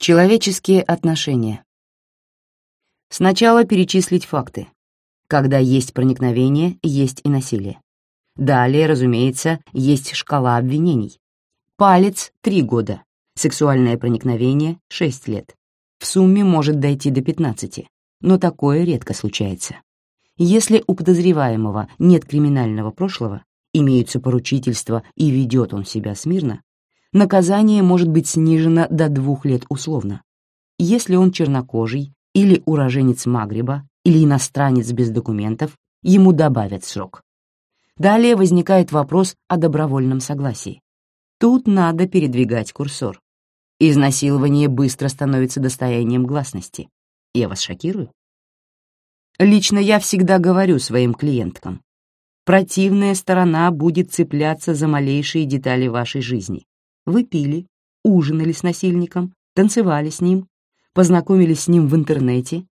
Человеческие отношения. Сначала перечислить факты. Когда есть проникновение, есть и насилие. Далее, разумеется, есть шкала обвинений. Палец — 3 года, сексуальное проникновение — 6 лет. В сумме может дойти до 15, но такое редко случается. Если у подозреваемого нет криминального прошлого, имеются поручительства и ведет он себя смирно, наказание может быть снижено до двух лет условно. Если он чернокожий или уроженец Магриба или иностранец без документов, ему добавят срок. Далее возникает вопрос о добровольном согласии. Тут надо передвигать курсор. Изнасилование быстро становится достоянием гласности. Я вас шокирую? Лично я всегда говорю своим клиенткам, противная сторона будет цепляться за малейшие детали вашей жизни, вы пили, ужинали с насильником, танцевали с ним, познакомились с ним в интернете.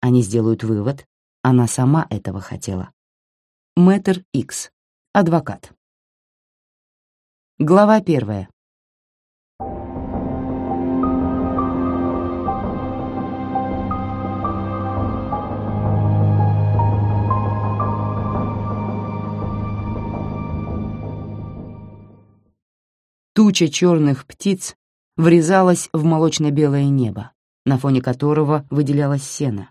Они сделают вывод, она сама этого хотела. Мэтр Икс. Адвокат. Глава первая. Туча черных птиц врезалась в молочно-белое небо, на фоне которого выделялось сено,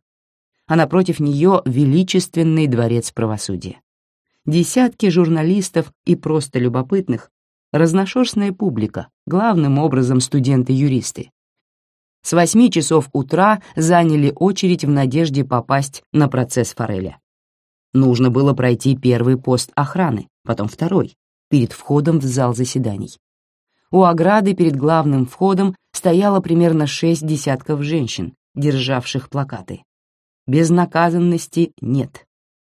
а напротив нее величественный дворец правосудия. Десятки журналистов и просто любопытных, разношерстная публика, главным образом студенты-юристы. С восьми часов утра заняли очередь в надежде попасть на процесс Фореля. Нужно было пройти первый пост охраны, потом второй, перед входом в зал заседаний. У ограды перед главным входом стояло примерно шесть десятков женщин, державших плакаты. Безнаказанности нет.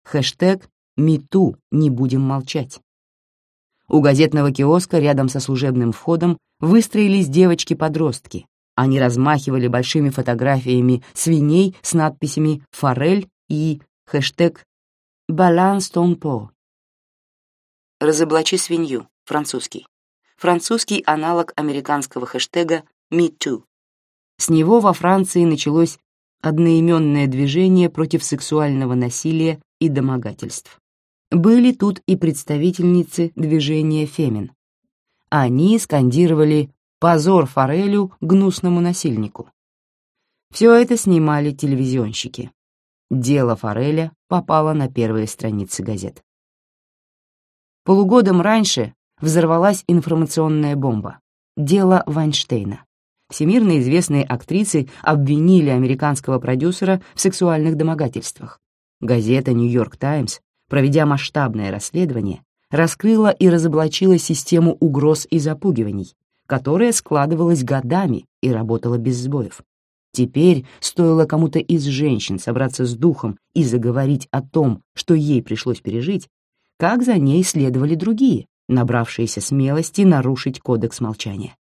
Хэштег «Мету, не будем молчать». У газетного киоска рядом со служебным входом выстроились девочки-подростки. Они размахивали большими фотографиями свиней с надписями «Форель» и хэштег «Баланс pot». «Разоблачи свинью», французский французский аналог американского хэштега MeToo. С него во Франции началось одноименное движение против сексуального насилия и домогательств. Были тут и представительницы движения «Фемин». Они скандировали «Позор Форелю, гнусному насильнику». Все это снимали телевизионщики. Дело Фореля попало на первые страницы газет. Полугодом раньше взорвалась информационная бомба. Дело Вайнштейна. Всемирно известные актрисы обвинили американского продюсера в сексуальных домогательствах. Газета «Нью-Йорк Таймс», проведя масштабное расследование, раскрыла и разоблачила систему угроз и запугиваний, которая складывалась годами и работала без сбоев. Теперь стоило кому-то из женщин собраться с духом и заговорить о том, что ей пришлось пережить, как за ней следовали другие, набравшиеся смелости нарушить кодекс молчания.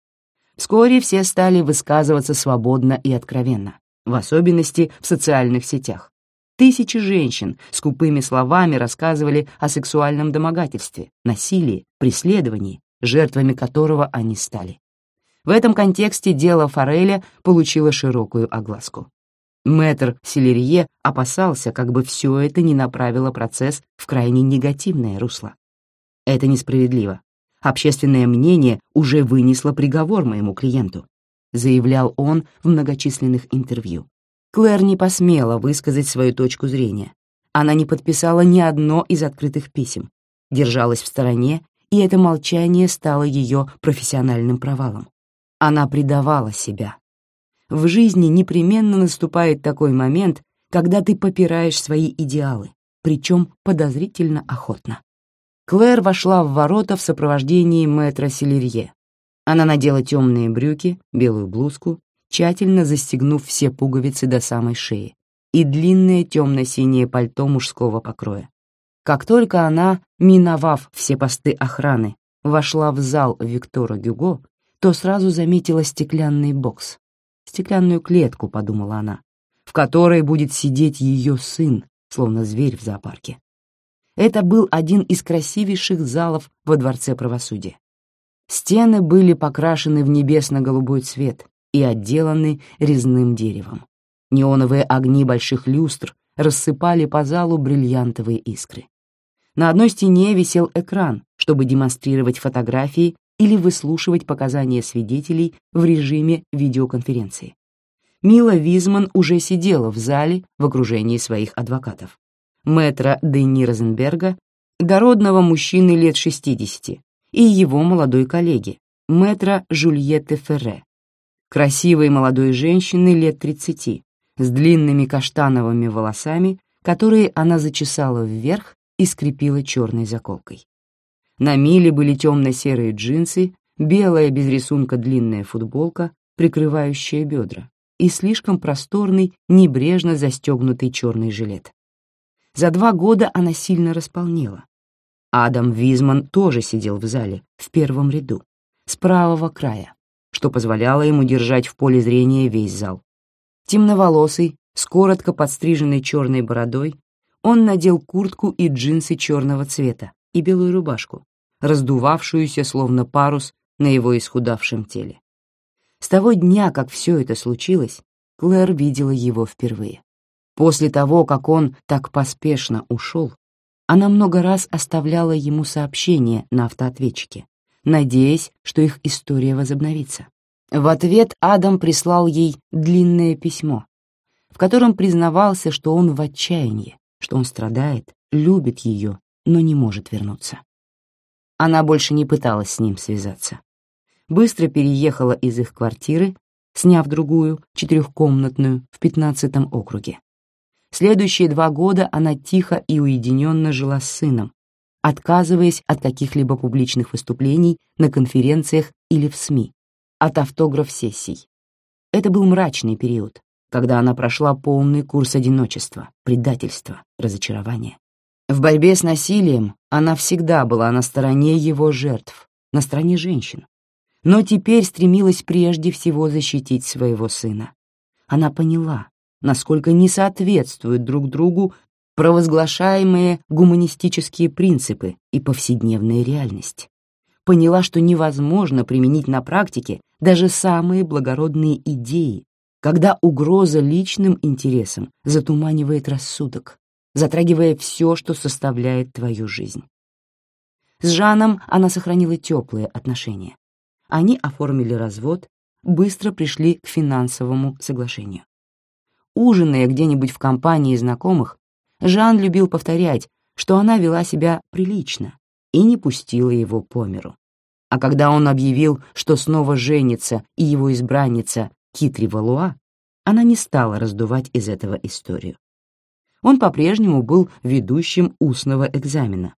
Вскоре все стали высказываться свободно и откровенно, в особенности в социальных сетях. Тысячи женщин с купыми словами рассказывали о сексуальном домогательстве, насилии, преследовании, жертвами которого они стали. В этом контексте дело Фореля получило широкую огласку. Мэтр Селерье опасался, как бы все это не направило процесс в крайне негативное русло. Это несправедливо. Общественное мнение уже вынесло приговор моему клиенту, заявлял он в многочисленных интервью. Клэр не посмела высказать свою точку зрения. Она не подписала ни одно из открытых писем, держалась в стороне, и это молчание стало ее профессиональным провалом. Она предавала себя. В жизни непременно наступает такой момент, когда ты попираешь свои идеалы, причем подозрительно охотно. Клэр вошла в ворота в сопровождении мэтра Селерье. Она надела темные брюки, белую блузку, тщательно застегнув все пуговицы до самой шеи, и длинное темно-синее пальто мужского покроя. Как только она, миновав все посты охраны, вошла в зал Виктора Гюго, то сразу заметила стеклянный бокс. Стеклянную клетку, подумала она, в которой будет сидеть ее сын, словно зверь в зоопарке. Это был один из красивейших залов во Дворце правосудия. Стены были покрашены в небесно-голубой цвет, и отделаны резным деревом. Неоновые огни больших люстр рассыпали по залу бриллиантовые искры. На одной стене висел экран, чтобы демонстрировать фотографии или выслушивать показания свидетелей в режиме видеоконференции. Мила Визман уже сидела в зале в окружении своих адвокатов. Мэтра Дени Розенберга, дородного мужчины лет 60, и его молодой коллеги, мэтра Жульетты Ферре, красивой молодой женщины лет 30, с длинными каштановыми волосами, которые она зачесала вверх и скрепила черной заколкой. На Миле были темно-серые джинсы, белая без рисунка длинная футболка, прикрывающая бедра, и слишком просторный, небрежно застегнутый черный жилет. За два года она сильно располнела. Адам Визман тоже сидел в зале, в первом ряду, с правого края, что позволяло ему держать в поле зрения весь зал. Темноволосый, с коротко подстриженной черной бородой, он надел куртку и джинсы черного цвета и белую рубашку, раздувавшуюся словно парус на его исхудавшем теле. С того дня, как все это случилось, Клэр видела его впервые. После того, как он так поспешно ушел, она много раз оставляла ему сообщения на автоответчике, надеясь, что их история возобновится. В ответ Адам прислал ей длинное письмо, в котором признавался, что он в отчаянии, что он страдает, любит ее, но не может вернуться. Она больше не пыталась с ним связаться. Быстро переехала из их квартиры, сняв другую, четырехкомнатную, в пятнадцатом округе. Следующие два года она тихо и уединенно жила с сыном, отказываясь от каких-либо публичных выступлений на конференциях или в СМИ, от автограф-сессий. Это был мрачный период, когда она прошла полный курс одиночества, предательства, разочарования. В борьбе с насилием она всегда была на стороне его жертв, на стороне женщин. Но теперь стремилась прежде всего защитить своего сына. Она поняла, насколько не соответствуют друг другу провозглашаемые гуманистические принципы и повседневная реальность. Поняла, что невозможно применить на практике даже самые благородные идеи, когда угроза личным интересам затуманивает рассудок, затрагивая все, что составляет твою жизнь. С Жаном она сохранила теплые отношения. Они оформили развод, быстро пришли к финансовому соглашению. Ужиная где-нибудь в компании знакомых, Жан любил повторять, что она вела себя прилично и не пустила его по миру. А когда он объявил, что снова женится и его избранница Китри Валуа, она не стала раздувать из этого историю он по-прежнему был ведущим устного экзамена.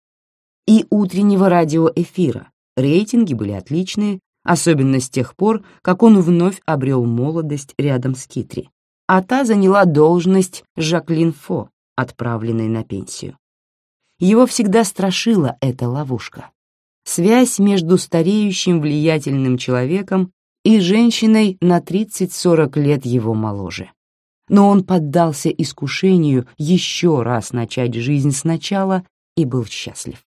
И утреннего радиоэфира. Рейтинги были отличные, особенно с тех пор, как он вновь обрел молодость рядом с Китри. А та заняла должность Жаклин Фо, отправленной на пенсию. Его всегда страшила эта ловушка. Связь между стареющим влиятельным человеком и женщиной на 30-40 лет его моложе но он поддался искушению еще раз начать жизнь сначала и был счастлив.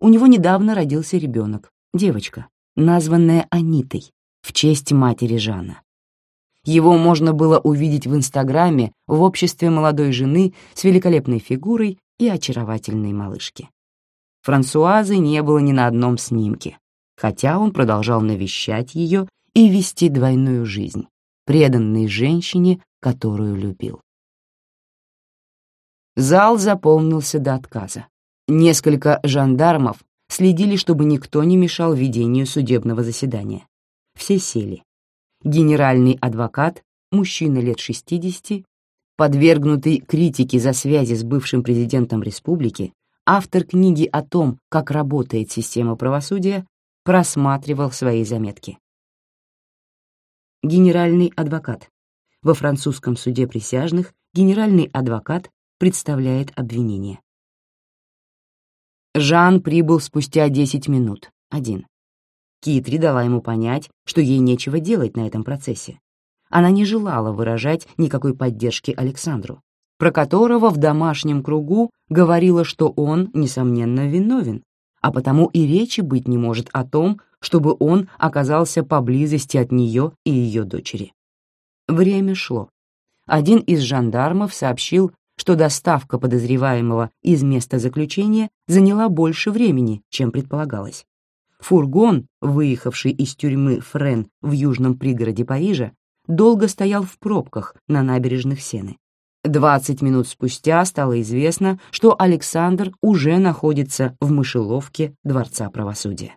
У него недавно родился ребенок, девочка, названная Анитой, в честь матери Жана. Его можно было увидеть в Инстаграме в обществе молодой жены с великолепной фигурой и очаровательной малышки. Франсуазы не было ни на одном снимке, хотя он продолжал навещать ее и вести двойную жизнь, преданной женщине, которую любил. Зал заполнился до отказа. Несколько жандармов следили, чтобы никто не мешал ведению судебного заседания. Все сели. Генеральный адвокат, мужчина лет 60, подвергнутый критике за связи с бывшим президентом республики, автор книги о том, как работает система правосудия, просматривал свои заметки. Генеральный адвокат, во французском суде присяжных генеральный адвокат представляет обвинение. Жан прибыл спустя 10 минут, один. Китри дала ему понять, что ей нечего делать на этом процессе. Она не желала выражать никакой поддержки Александру, про которого в домашнем кругу говорила, что он, несомненно, виновен, а потому и речи быть не может о том, чтобы он оказался поблизости от нее и ее дочери. Время шло. Один из жандармов сообщил, что доставка подозреваемого из места заключения заняла больше времени, чем предполагалось. Фургон, выехавший из тюрьмы Френ в южном пригороде Парижа, долго стоял в пробках на набережных Сены. Двадцать минут спустя стало известно, что Александр уже находится в мышеловке Дворца правосудия.